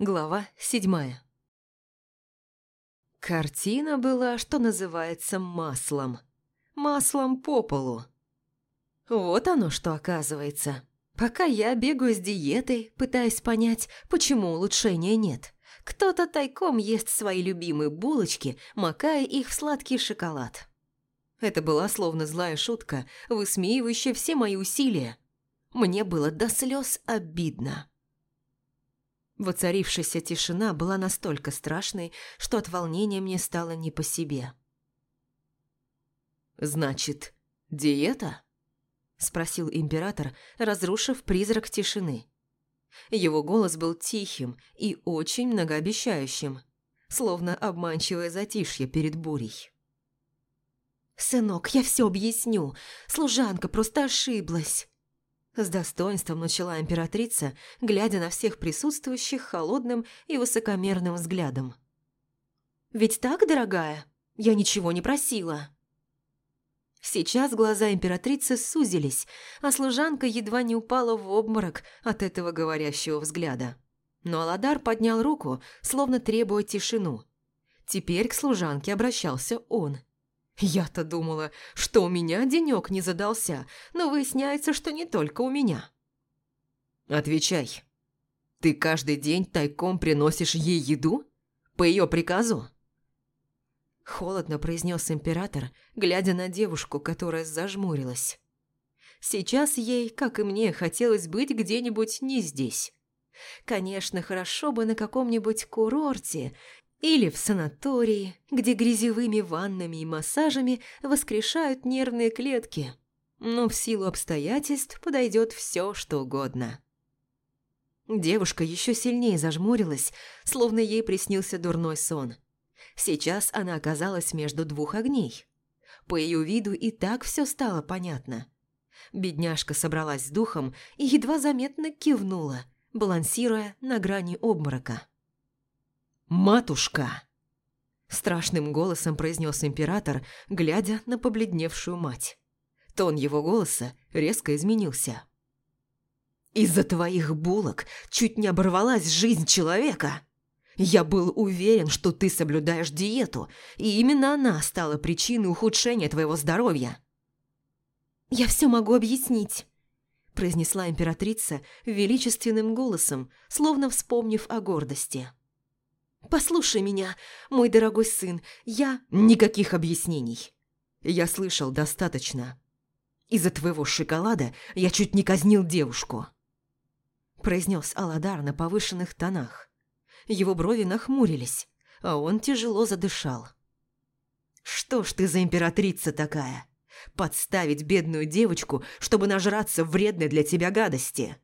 Глава седьмая. Картина была, что называется, маслом. Маслом по полу. Вот оно что оказывается. Пока я бегаю с диетой, пытаясь понять, почему улучшения нет, кто-то тайком ест свои любимые булочки, макая их в сладкий шоколад. Это была словно злая шутка, высмеивающая все мои усилия. Мне было до слез обидно. Воцарившаяся тишина была настолько страшной, что от волнения мне стало не по себе. «Значит, диета?» – спросил император, разрушив призрак тишины. Его голос был тихим и очень многообещающим, словно обманчивое затишье перед бурей. «Сынок, я все объясню. Служанка просто ошиблась. С достоинством начала императрица, глядя на всех присутствующих холодным и высокомерным взглядом. «Ведь так, дорогая? Я ничего не просила». Сейчас глаза императрицы сузились, а служанка едва не упала в обморок от этого говорящего взгляда. Но Аладар поднял руку, словно требуя тишину. Теперь к служанке обращался он – я-то думала, что у меня денек не задался, но выясняется, что не только у меня. Отвечай. Ты каждый день тайком приносишь ей еду? По ее приказу? Холодно произнес император, глядя на девушку, которая зажмурилась. Сейчас ей, как и мне, хотелось быть где-нибудь не здесь. Конечно, хорошо бы на каком-нибудь курорте или в санатории, где грязевыми ваннами и массажами воскрешают нервные клетки. Но в силу обстоятельств подойдет все, что угодно. Девушка еще сильнее зажмурилась, словно ей приснился дурной сон. Сейчас она оказалась между двух огней. По ее виду и так все стало понятно. Бедняжка собралась с духом и едва заметно кивнула, балансируя на грани обморока. «Матушка!» Страшным голосом произнес император, глядя на побледневшую мать. Тон его голоса резко изменился. «Из-за твоих булок чуть не оборвалась жизнь человека!» Я был уверен, что ты соблюдаешь диету, и именно она стала причиной ухудшения твоего здоровья. «Я все могу объяснить», – произнесла императрица величественным голосом, словно вспомнив о гордости. «Послушай меня, мой дорогой сын, я...» «Никаких объяснений. Я слышал достаточно. Из-за твоего шоколада я чуть не казнил девушку», произнес Аладар на повышенных тонах. Его брови нахмурились, а он тяжело задышал. «Что ж ты за императрица такая? Подставить бедную девочку, чтобы нажраться вредной для тебя гадости?»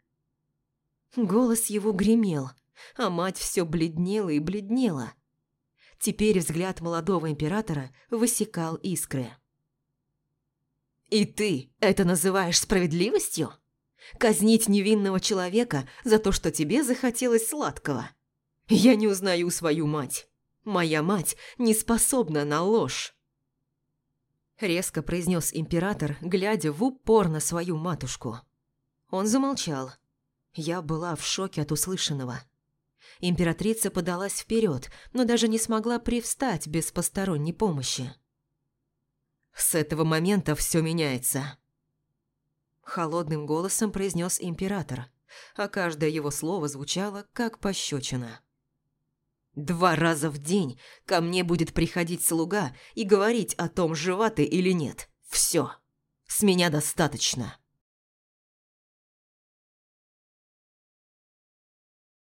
Голос его гремел – а мать все бледнела и бледнела. Теперь взгляд молодого императора высекал искры. «И ты это называешь справедливостью? Казнить невинного человека за то, что тебе захотелось сладкого? Я не узнаю свою мать. Моя мать не способна на ложь». Резко произнес император, глядя в упор на свою матушку. Он замолчал. Я была в шоке от услышанного. Императрица подалась вперед, но даже не смогла привстать без посторонней помощи. «С этого момента все меняется», – холодным голосом произнес император, а каждое его слово звучало как пощечина. «Два раза в день ко мне будет приходить слуга и говорить о том, жива ты или нет. Все. С меня достаточно».